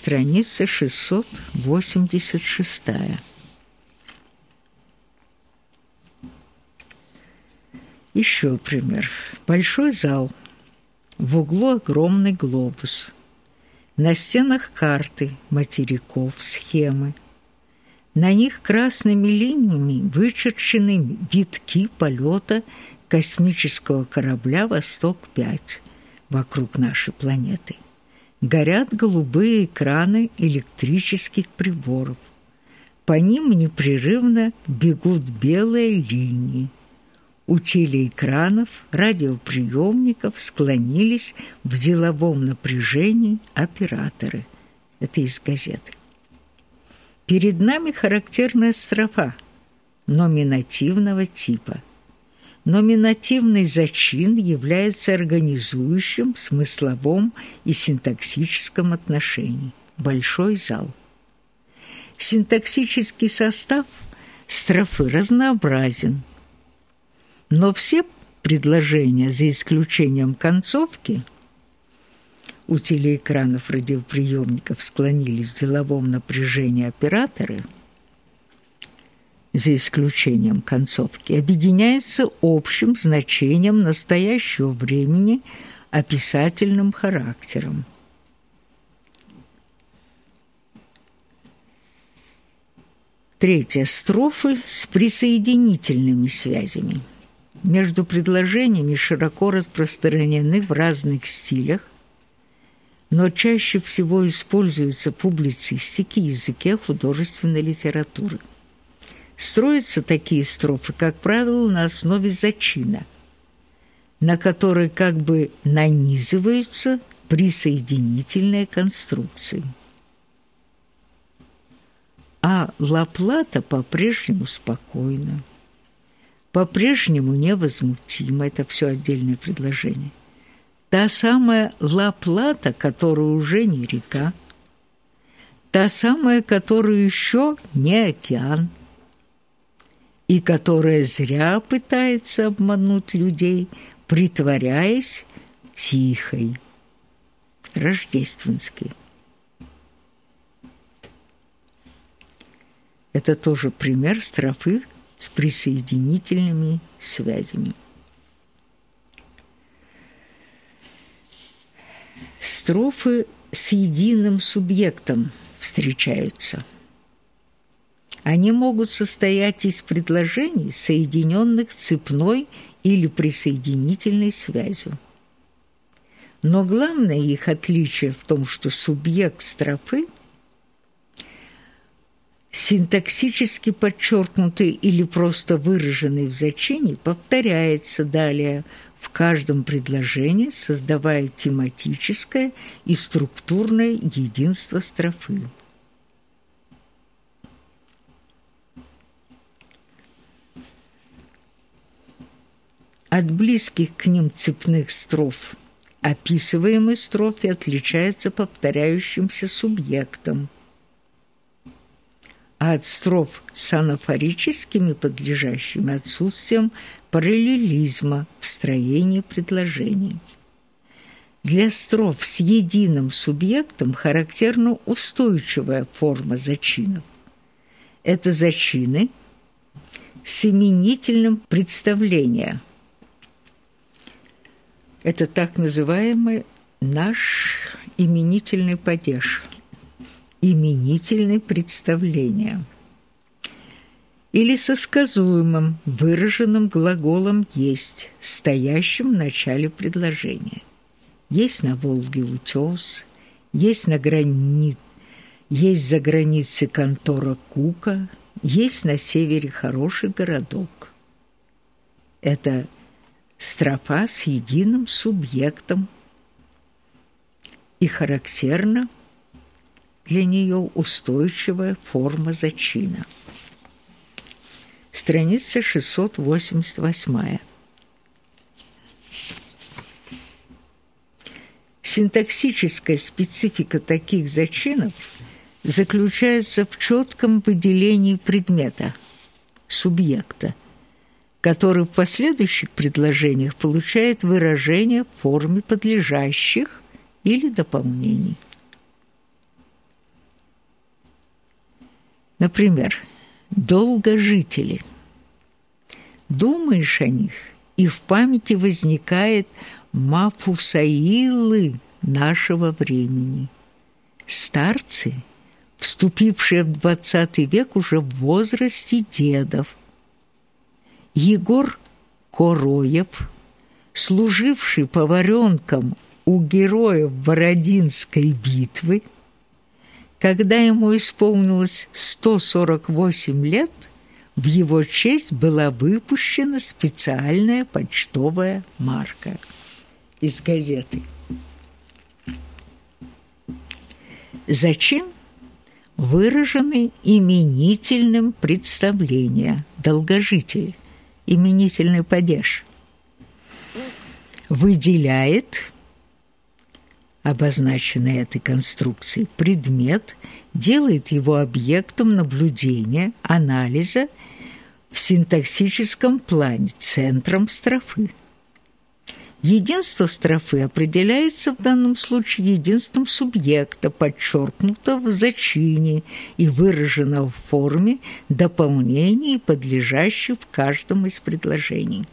Страница 686. Еще пример. Большой зал. В углу огромный глобус. На стенах карты, материков, схемы. На них красными линиями вычерчены витки полета космического корабля «Восток-5» вокруг нашей планеты. Горят голубые экраны электрических приборов. По ним непрерывно бегут белые линии. У телеэкранов, радиоприемников склонились в деловом напряжении операторы. Это из газеты. Перед нами характерная строфа номинативного типа – Номинативный зачин является организующим в смысловом и синтаксическом отношении. Большой зал. Синтаксический состав строфы разнообразен, но все предложения, за исключением концовки, у телеэкранов радиоприемников склонились в деловом напряжении операторы – за исключением концовки, объединяется общим значением настоящего времени описательным характером. Третье. Строфы с присоединительными связями. Между предложениями широко распространены в разных стилях, но чаще всего используются в публицистике, языке художественной литературы. Строятся такие строфы, как правило, на основе зачина, на который как бы нанизываются присоединительные конструкции. А Ла-Плата по-прежнему спокойна, по-прежнему невозмутима, это все отдельное предложение. Та самая Ла-Плата, которая уже не река, та самая, которая еще не океан – и которая зря пытается обмануть людей, притворяясь тихой. Рождественский. Это тоже пример строфы с присоединительными связями. Строфы с единым субъектом встречаются – они могут состоять из предложений, соединенных цепной или присоединительной связью. Но главное их отличие в том, что субъект строфы синтаксически подчеркнутый или просто выраженный в зачине повторяется далее в каждом предложении, создавая тематическое и структурное единство строфы. От близких к ним цепных строф описываемый строфе отличается повторяющимся субъектом, а от строф с анафорическими подлежащими отсутствием параллелизма в строении предложений. Для строф с единым субъектом характерна устойчивая форма зачинов. Это зачины с именительным представлением – это так называемый наш именительный падеж, именительное представление. Или со сказуемым, выраженным глаголом «есть», стоящим в начале предложения. Есть на Волге утес, есть на границе, есть за границей контора Кука, есть на севере хороший городок. Это строфа с единым субъектом, и характерна для нее устойчивая форма зачина. Страница 688. Синтаксическая специфика таких зачинов заключается в четком выделении предмета, субъекта, который в последующих предложениях получает выражение в форме подлежащих или дополнений. Например, долгожители. Думаешь о них, и в памяти возникает Мафусаилы нашего времени. Старцы, вступившие в двадцатый век уже в возрасте дедов. Егор Короев, служивший поваренком у героев Бородинской битвы, когда ему исполнилось 148 лет, в его честь была выпущена специальная почтовая марка из газеты. Зачем выражены именительным представления долгожитель, именительный падеж, выделяет обозначенный этой конструкцией предмет, делает его объектом наблюдения, анализа в синтаксическом плане, центром строфы. Единство строфы определяется в данном случае единством субъекта, подчеркнутого в зачине и выраженного в форме дополнений, подлежащих в каждом из предложений.